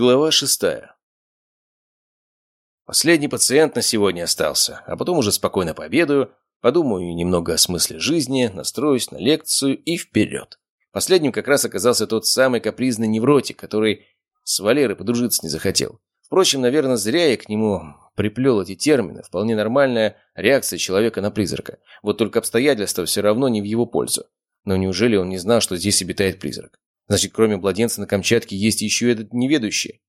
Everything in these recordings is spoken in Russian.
Глава шестая. Последний пациент на сегодня остался, а потом уже спокойно пообедаю, подумаю немного о смысле жизни, настроюсь на лекцию и вперед. Последним как раз оказался тот самый капризный невротик, который с Валерой подружиться не захотел. Впрочем, наверное, зря я к нему приплел эти термины. Вполне нормальная реакция человека на призрака. Вот только обстоятельства все равно не в его пользу. Но неужели он не знал, что здесь обитает призрак? Значит, кроме младенца на Камчатке есть еще этот неведущий.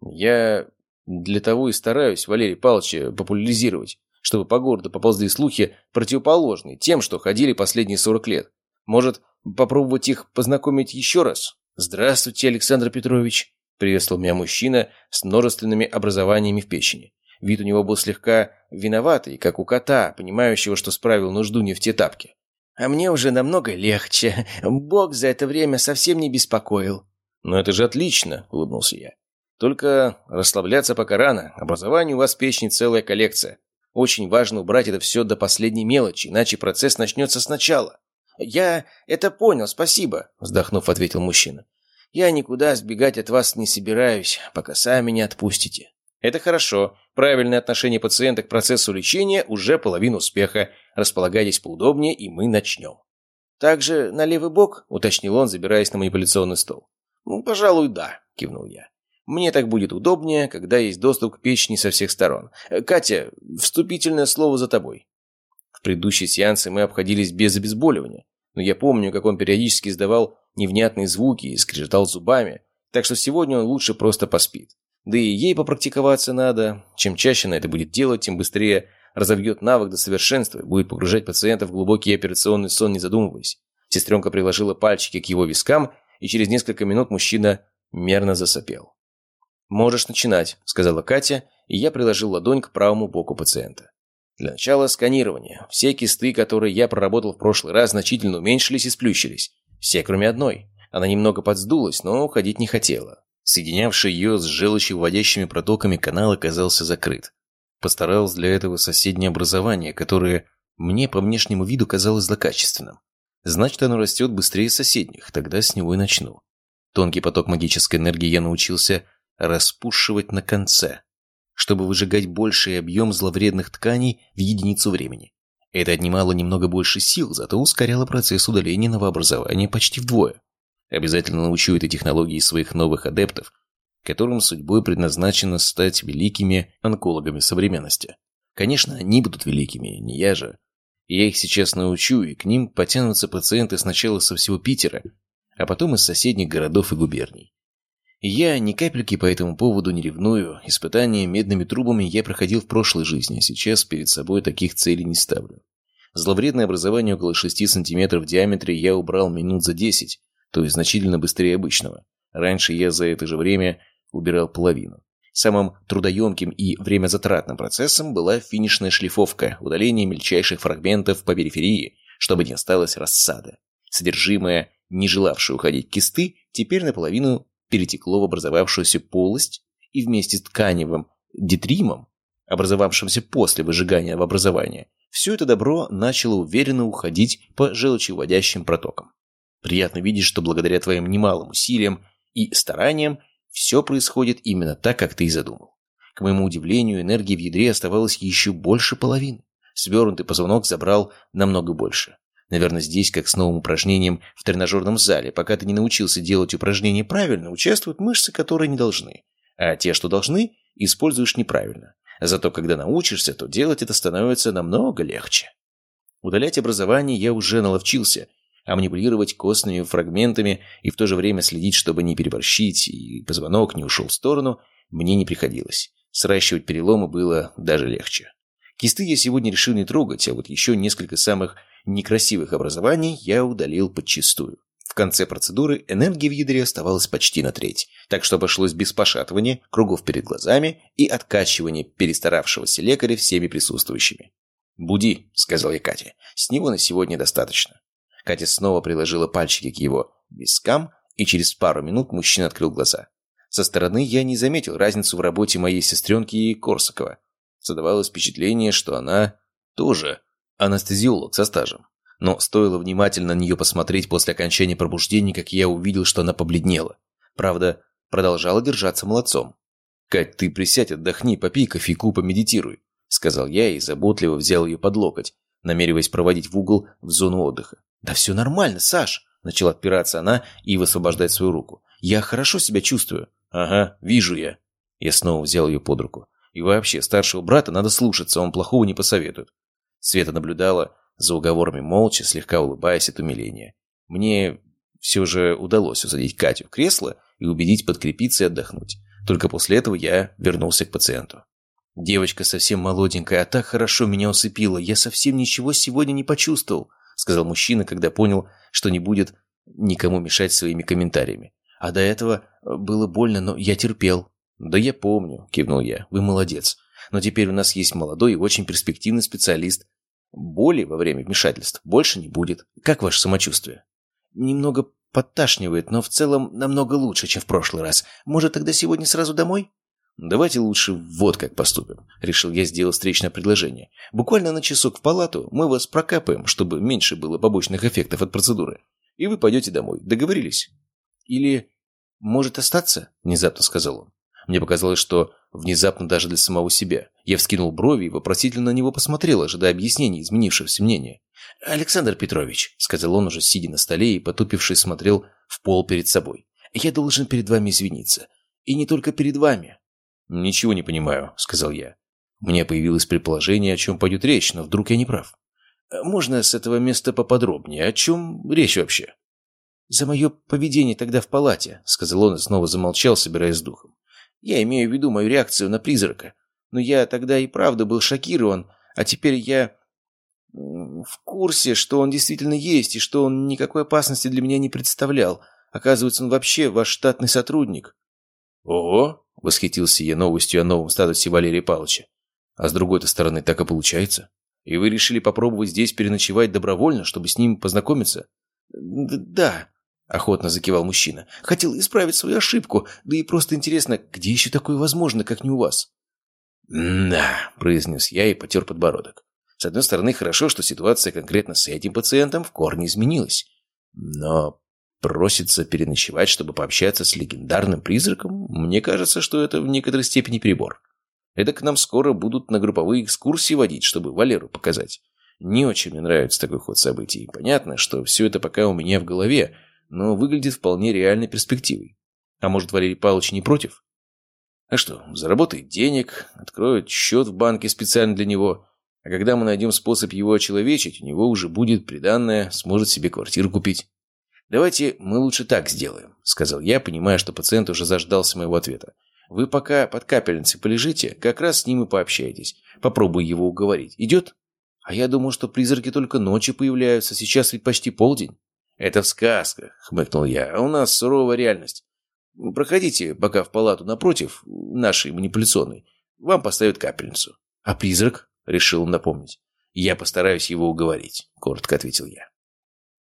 Я для того и стараюсь Валерий Павловича популяризировать, чтобы по городу поползли слухи противоположные тем, что ходили последние 40 лет. Может, попробовать их познакомить еще раз? Здравствуйте, Александр Петрович. Приветствовал меня мужчина с множественными образованиями в печени. Вид у него был слегка виноватый, как у кота, понимающего, что справил нужду не в те тапки. А мне уже намного легче. Бог за это время совсем не беспокоил. «Ну это же отлично», — улыбнулся я. «Только расслабляться пока рано. Образование у вас в печени целая коллекция. Очень важно убрать это все до последней мелочи, иначе процесс начнется сначала». «Я это понял, спасибо», — вздохнув, ответил мужчина. «Я никуда сбегать от вас не собираюсь, пока сами не отпустите». Это хорошо. Правильное отношение пациента к процессу лечения уже половина успеха. Располагайтесь поудобнее, и мы начнем. «Также на левый бок?» – уточнил он, забираясь на манипуляционный стол. «Ну, пожалуй, да», – кивнул я. «Мне так будет удобнее, когда есть доступ к печени со всех сторон. Катя, вступительное слово за тобой». В предыдущие сеансы мы обходились без обезболивания, но я помню, как он периодически издавал невнятные звуки и скрежетал зубами, так что сегодня он лучше просто поспит. Да и ей попрактиковаться надо. Чем чаще она это будет делать, тем быстрее разовьет навык до совершенства и будет погружать пациента в глубокий операционный сон, не задумываясь. Сестренка приложила пальчики к его вискам, и через несколько минут мужчина мерно засопел. «Можешь начинать», — сказала Катя, и я приложил ладонь к правому боку пациента. Для начала сканирование. Все кисты, которые я проработал в прошлый раз, значительно уменьшились и сплющились. Все, кроме одной. Она немного подсдулась, но уходить не хотела. Соединявший ее с желчевыводящими протоками канал оказался закрыт. Постаралось для этого соседнее образование, которое мне по внешнему виду казалось злокачественным. Значит, оно растет быстрее соседних, тогда с него и начну. Тонкий поток магической энергии я научился распушивать на конце, чтобы выжигать больший объем зловредных тканей в единицу времени. Это отнимало немного больше сил, зато ускоряло процесс удаления новообразования почти вдвое. Обязательно научу этой технологии своих новых адептов, которым судьбой предназначено стать великими онкологами современности. Конечно, они будут великими, не я же. Я их сейчас научу, и к ним потянутся пациенты сначала со всего Питера, а потом из соседних городов и губерний. я ни капельки по этому поводу не ревную. Испытания медными трубами я проходил в прошлой жизни, а сейчас перед собой таких целей не ставлю. Зловредное образование около 6 сантиметров в диаметре я убрал минут за 10, то есть значительно быстрее обычного. Раньше я за это же время убирал половину. Самым трудоемким и времязатратным процессом была финишная шлифовка, удаление мельчайших фрагментов по периферии, чтобы не осталось рассада. Содержимое, не желавшее уходить кисты, теперь наполовину перетекло в образовавшуюся полость и вместе с тканевым детримом, образовавшимся после выжигания в образование, все это добро начало уверенно уходить по желчевыводящим протокам. Приятно видеть, что благодаря твоим немалым усилиям и стараниям все происходит именно так, как ты и задумал. К моему удивлению, энергии в ядре оставалось еще больше половины. Свернутый позвонок забрал намного больше. Наверное, здесь, как с новым упражнением в тренажерном зале, пока ты не научился делать упражнения правильно, участвуют мышцы, которые не должны. А те, что должны, используешь неправильно. Зато когда научишься, то делать это становится намного легче. Удалять образование я уже наловчился, а манипулировать костными фрагментами и в то же время следить, чтобы не переборщить и позвонок не ушел в сторону, мне не приходилось. Сращивать переломы было даже легче. Кисты я сегодня решил не трогать, а вот еще несколько самых некрасивых образований я удалил подчистую. В конце процедуры энергии в ядре оставалось почти на треть, так что обошлось без пошатывания, кругов перед глазами и откачивания перестаравшегося лекаря всеми присутствующими. «Буди», — сказал я Кате, — «с него на сегодня достаточно». Катя снова приложила пальчики к его вискам, и через пару минут мужчина открыл глаза. Со стороны я не заметил разницу в работе моей сестренки и Корсакова. Создавалось впечатление, что она тоже анестезиолог со стажем. Но стоило внимательно на нее посмотреть после окончания пробуждения, как я увидел, что она побледнела. Правда, продолжала держаться молодцом. «Кать, ты присядь, отдохни, попей кофейку, помедитируй», — сказал я и заботливо взял ее под локоть, намереваясь проводить в угол в зону отдыха. «Да все нормально, Саш!» — начала отпираться она и высвобождать свою руку. «Я хорошо себя чувствую». «Ага, вижу я». Я снова взял ее под руку. «И вообще, старшего брата надо слушаться, он плохого не посоветует». Света наблюдала за уговорами молча, слегка улыбаясь от умиления. Мне все же удалось усадить Катю в кресло и убедить подкрепиться и отдохнуть. Только после этого я вернулся к пациенту. «Девочка совсем молоденькая, а так хорошо меня усыпила. Я совсем ничего сегодня не почувствовал», сказал мужчина, когда понял, что не будет никому мешать своими комментариями. «А до этого было больно, но я терпел». «Да я помню», – кивнул я. «Вы молодец. Но теперь у нас есть молодой и очень перспективный специалист. Боли во время вмешательств больше не будет. Как ваше самочувствие?» «Немного подташнивает, но в целом намного лучше, чем в прошлый раз. Может, тогда сегодня сразу домой?» «Давайте лучше вот как поступим», — решил я сделать встречное предложение. «Буквально на часок в палату мы вас прокапаем, чтобы меньше было побочных эффектов от процедуры. И вы пойдете домой. Договорились?» «Или может остаться?» — внезапно сказал он. Мне показалось, что внезапно даже для самого себя. Я вскинул брови и вопросительно на него посмотрел, ожидая объяснений изменившегося мнения. «Александр Петрович», — сказал он уже сидя на столе и, потупившись, смотрел в пол перед собой, — «я должен перед вами извиниться. И не только перед вами». «Ничего не понимаю», — сказал я. У меня появилось предположение, о чем пойдет речь, но вдруг я не прав. «Можно с этого места поподробнее? О чем речь вообще?» «За мое поведение тогда в палате», — сказал он и снова замолчал, собираясь с духом. «Я имею в виду мою реакцию на призрака. Но я тогда и правда был шокирован, а теперь я в курсе, что он действительно есть и что он никакой опасности для меня не представлял. Оказывается, он вообще ваш штатный сотрудник». «Ого!» — восхитился я новостью о новом статусе Валерия Павловича. «А с другой-то стороны, так и получается. И вы решили попробовать здесь переночевать добровольно, чтобы с ним познакомиться?» «Да», — охотно закивал мужчина. «Хотел исправить свою ошибку, да и просто интересно, где еще такое возможно, как не у вас?» «Да», — произнес я и потер подбородок. С одной стороны, хорошо, что ситуация конкретно с этим пациентом в корне изменилась. Но просится переночевать, чтобы пообщаться с легендарным призраком, мне кажется, что это в некоторой степени перебор. Это к нам скоро будут на групповые экскурсии водить, чтобы Валеру показать. Не очень мне нравится такой ход событий. Понятно, что все это пока у меня в голове, но выглядит вполне реальной перспективой. А может, Валерий Павлович не против? А что, заработает денег, откроет счет в банке специально для него, а когда мы найдем способ его очеловечить, у него уже будет приданное, сможет себе квартиру купить. «Давайте мы лучше так сделаем», — сказал я, понимая, что пациент уже заждался моего ответа. «Вы пока под капельницей полежите, как раз с ним и пообщаетесь. Попробуй его уговорить. Идет?» «А я думал, что призраки только ночью появляются, сейчас ведь почти полдень». «Это в сказках», — хмыкнул я, — «а у нас суровая реальность. Проходите пока в палату напротив, нашей манипуляционной. Вам поставят капельницу». «А призрак?» — решил напомнить. «Я постараюсь его уговорить», — коротко ответил я.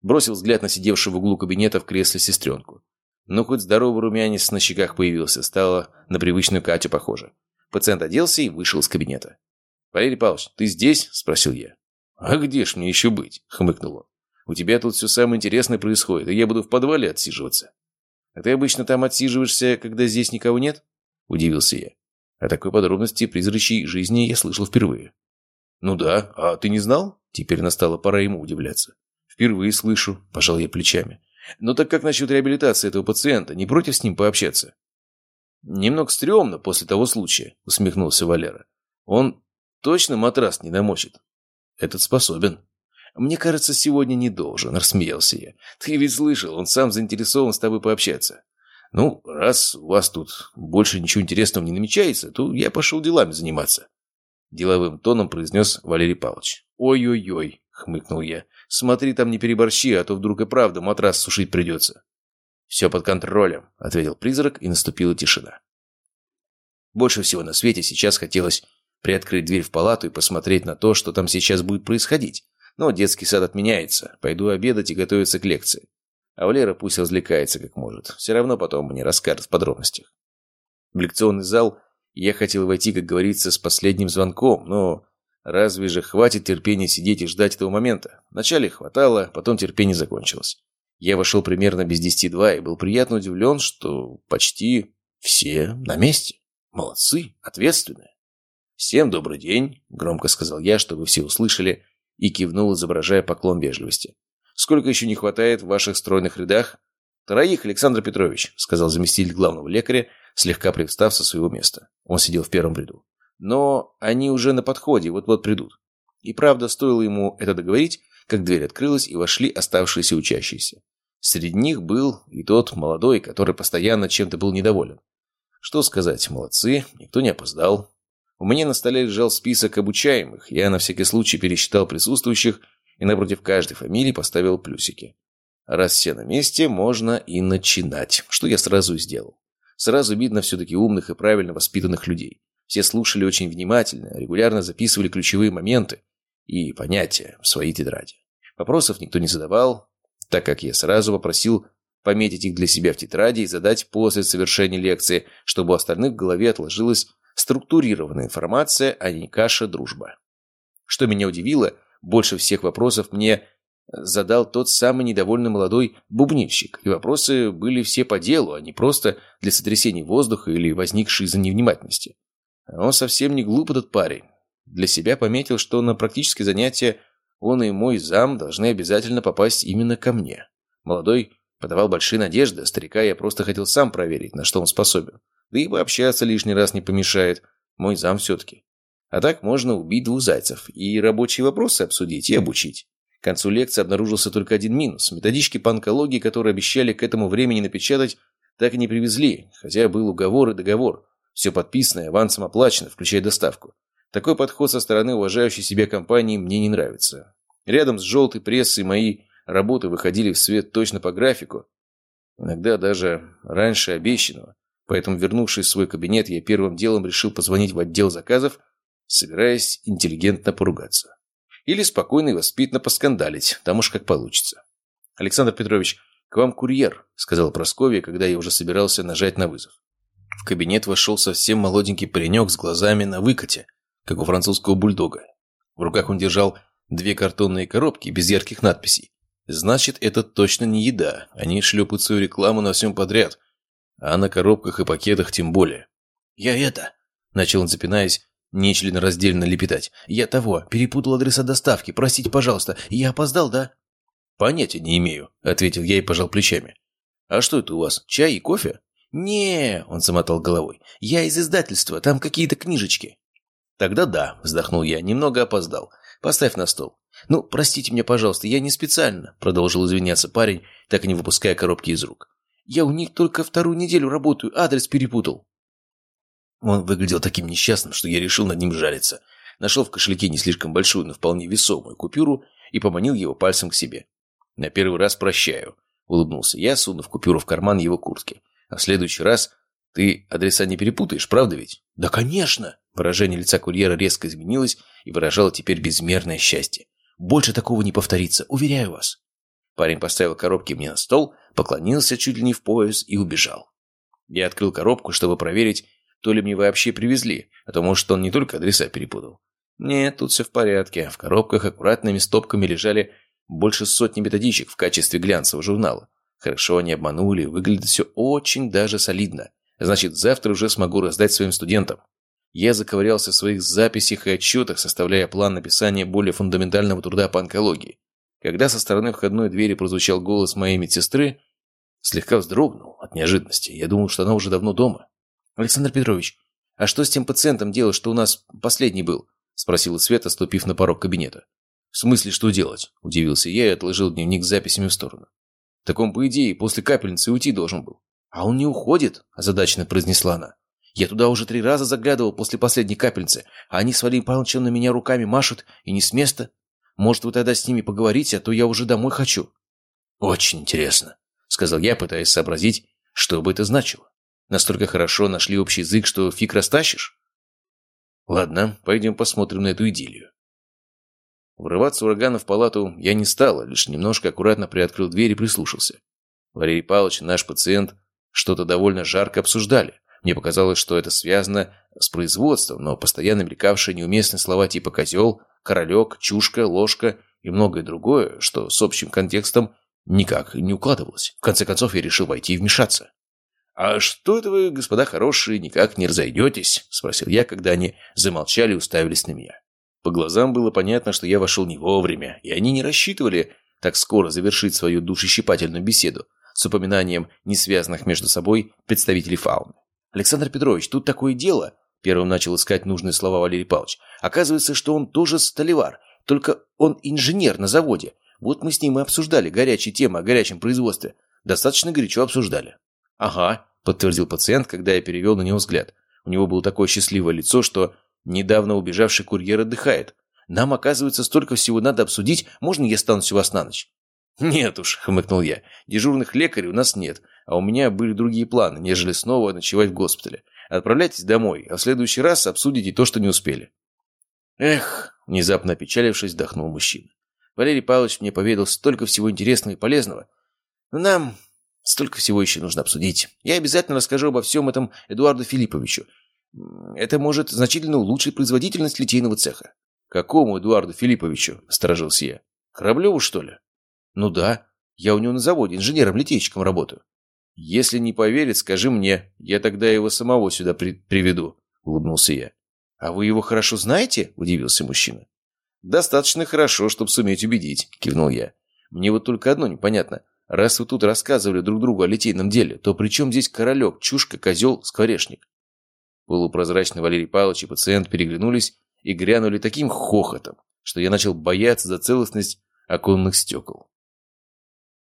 Бросил взгляд на сидевшую в углу кабинета в кресле сестренку. Ну, хоть здоровый румянец на щеках появился, стало на привычную Катю похоже. Пациент оделся и вышел из кабинета. «Валерий Павлович, ты здесь?» – спросил я. «А где ж мне еще быть?» – хмыкнул он. «У тебя тут все самое интересное происходит, и я буду в подвале отсиживаться». «А ты обычно там отсиживаешься, когда здесь никого нет?» – удивился я. О такой подробности призрачьей жизни я слышал впервые. «Ну да, а ты не знал?» Теперь настала пора ему удивляться. «Впервые слышу», – пожал я плечами. «Ну так как насчет реабилитации этого пациента? Не против с ним пообщаться?» «Немного стрёмно после того случая», – усмехнулся Валера. «Он точно матрас не намочит?» «Этот способен». «Мне кажется, сегодня не должен», – рассмеялся я. «Ты ведь слышал, он сам заинтересован с тобой пообщаться». «Ну, раз у вас тут больше ничего интересного не намечается, то я пошел делами заниматься». Деловым тоном произнес Валерий Павлович. «Ой-ой-ой», — хмыкнул я. Смотри там не переборщи, а то вдруг и правда матрас сушить придется. Все под контролем, ответил призрак, и наступила тишина. Больше всего на свете сейчас хотелось приоткрыть дверь в палату и посмотреть на то, что там сейчас будет происходить. Но детский сад отменяется. Пойду обедать и готовиться к лекции. А Валера пусть развлекается как может. Все равно потом мне расскажет в подробностях. В лекционный зал я хотел войти, как говорится, с последним звонком, но Разве же хватит терпения сидеть и ждать этого момента? Вначале хватало, потом терпение закончилось. Я вошел примерно без десяти два и был приятно удивлен, что почти Все на месте. Молодцы, ответственные. «Всем добрый день», — громко сказал я, чтобы все услышали, и кивнул, изображая поклон вежливости. «Сколько еще не хватает в ваших стройных рядах?» «Троих, Александр Петрович», — сказал заместитель главного лекаря, слегка привстав со своего места. Он сидел в первом ряду. «Но они уже на подходе, вот-вот придут». И правда, стоило ему это договорить, как дверь открылась, и вошли оставшиеся учащиеся. Среди них был и тот молодой, который постоянно чем-то был недоволен. Что сказать, молодцы, никто не опоздал. У меня на столе лежал список обучаемых, я на всякий случай пересчитал присутствующих и напротив каждой фамилии поставил плюсики. Раз все на месте, можно и начинать, что я сразу и сделал. Сразу видно все-таки умных и правильно воспитанных людей. Все слушали очень внимательно, регулярно записывали ключевые моменты и понятия в свои тетради. Вопросов никто не задавал, так как я сразу попросил пометить их для себя в тетради и задать после завершения лекции, чтобы у остальных в голове отложилась структурированная информация, а не каша-дружба. Что меня удивило, больше всех вопросов мне задал тот самый недовольный молодой бубнильщик, и вопросы были все по делу, а не просто для сотрясения воздуха или возникшей из-за невнимательности. Он совсем не глуп, этот парень. Для себя пометил, что на практические занятия он и мой зам должны обязательно попасть именно ко мне. Молодой подавал большие надежды, а старика я просто хотел сам проверить, на что он способен. Да и пообщаться лишний раз не помешает. Мой зам все-таки. А так можно убить двух зайцев и рабочие вопросы обсудить и обучить. К концу лекции обнаружился только один минус. Методички по онкологии, которые обещали к этому времени напечатать, так и не привезли, хотя был уговор и договор. Все подписано и авансом оплачено, включая доставку. Такой подход со стороны уважающей себя компании мне не нравится. Рядом с желтой прессой мои работы выходили в свет точно по графику, иногда даже раньше обещанного. Поэтому, вернувшись в свой кабинет, я первым делом решил позвонить в отдел заказов, собираясь интеллигентно поругаться. Или спокойно и воспитанно поскандалить, там уж как получится. «Александр Петрович, к вам курьер», — сказал Прасковья, когда я уже собирался нажать на вызов. В кабинет вошел совсем молоденький паренек с глазами на выкате, как у французского бульдога. В руках он держал две картонные коробки без ярких надписей. Значит, это точно не еда. Они шлепают свою рекламу на всем подряд. А на коробках и пакетах тем более. «Я это...» — начал он, запинаясь, нечленораздельно лепетать. «Я того, перепутал адреса доставки. Простите, пожалуйста. Я опоздал, да?» «Понятия не имею», — ответил я и пожал плечами. «А что это у вас? Чай и кофе?» «Не», — он замотал головой. «Я из издательства. Там какие-то книжечки». «Тогда да», — вздохнул я. «Немного опоздал. Поставь на стол». «Ну, простите меня, пожалуйста, я не специально», — продолжил извиняться парень, так и не выпуская коробки из рук. «Я у них только вторую неделю работаю, адрес перепутал». Он выглядел таким несчастным, что я решил над ним жалиться. Нашел в кошельке не слишком большую, но вполне весомую купюру и поманил его пальцем к себе. «На первый раз прощаю», — улыбнулся я, сунув купюру в карман его куртки. «А в следующий раз ты адреса не перепутаешь, правда ведь?» «Да, конечно!» Выражение лица курьера резко изменилось и выражало теперь безмерное счастье. «Больше такого не повторится, уверяю вас». Парень поставил коробки мне на стол, поклонился чуть ли не в пояс и убежал. Я открыл коробку, чтобы проверить, то ли мне вообще привезли, а то, может, он не только адреса перепутал. Нет, тут все в порядке. В коробках аккуратными стопками лежали больше сотни методичек в качестве глянцевого журнала. Хорошо они обманули, выглядит все очень даже солидно. Значит, завтра уже смогу раздать своим студентам. Я заковырялся в своих записях и отчетах, составляя план написания более фундаментального труда по онкологии. Когда со стороны входной двери прозвучал голос моей медсестры, слегка вздрогнул от неожиданности. Я думал, что она уже давно дома. «Александр Петрович, а что с тем пациентом делать, что у нас последний был?» – спросила Света, ступив на порог кабинета. «В смысле, что делать?» – удивился я и отложил дневник с записями в сторону. «Так он, по идее, после капельницы уйти должен был». «А он не уходит?» – озадаченно произнесла она. Я туда уже три раза заглядывал после последней капельницы, а они с Валерием Павловичем на меня руками машут и не с места. Может, вы тогда с ними поговорите, а то я уже домой хочу». «Очень интересно», — сказал я, пытаясь сообразить, что бы это значило. Настолько хорошо нашли общий язык, что фиг растащишь? Ладно, пойдем посмотрим на эту идиллию. Врываться урагана в палату я не стал, а лишь немножко аккуратно приоткрыл дверь и прислушался. Валерий Павлович и наш пациент что-то довольно жарко обсуждали. Мне показалось, что это связано с производством, но постоянно мелькавшие неуместные слова типа «козел», «королек», «чушка», «ложка» и многое другое, что с общим контекстом никак не укладывалось. В конце концов, я решил войти и вмешаться. «А что это вы, господа хорошие, никак не разойдетесь?» – спросил я, когда они замолчали и уставились на меня. По глазам было понятно, что я вошел не вовремя, и они не рассчитывали так скоро завершить свою душещипательную беседу с упоминанием несвязанных между собой представителей фауны. «Александр Петрович, тут такое дело!» Первым начал искать нужные слова Валерий Павлович. «Оказывается, что он тоже столевар, только он инженер на заводе. Вот мы с ним и обсуждали горячие темы о горячем производстве. Достаточно горячо обсуждали». «Ага», — подтвердил пациент, когда я перевел на него взгляд. У него было такое счастливое лицо, что недавно убежавший курьер отдыхает. Нам, оказывается, столько всего надо обсудить. Можно я останусь у вас на ночь?» «Нет уж», — хмыкнул я. «Дежурных лекарей у нас нет, а у меня были другие планы, нежели снова ночевать в госпитале. Отправляйтесь домой, а в следующий раз обсудите то, что не успели». «Эх», — внезапно опечалившись, вздохнул мужчина. «Валерий Павлович мне поведал столько всего интересного и полезного. Но нам столько всего еще нужно обсудить. Я обязательно расскажу обо всем этом Эдуарду Филипповичу. Это может значительно улучшить производительность литейного цеха». «Какому Эдуарду Филипповичу?» – сторожился я. «Кораблеву, что ли?» «Ну да. Я у него на заводе инженером-литейщиком работаю». «Если не поверит, скажи мне. Я тогда его самого сюда при приведу», – улыбнулся я. «А вы его хорошо знаете?» – удивился мужчина. «Достаточно хорошо, чтобы суметь убедить», – кивнул я. «Мне вот только одно непонятно. Раз вы тут рассказывали друг другу о литейном деле, то при чем здесь королек, чушка, козел, скворечник?» Полупрозрачный Валерий Павлович и пациент переглянулись и грянули таким хохотом, что я начал бояться за целостность оконных стекол.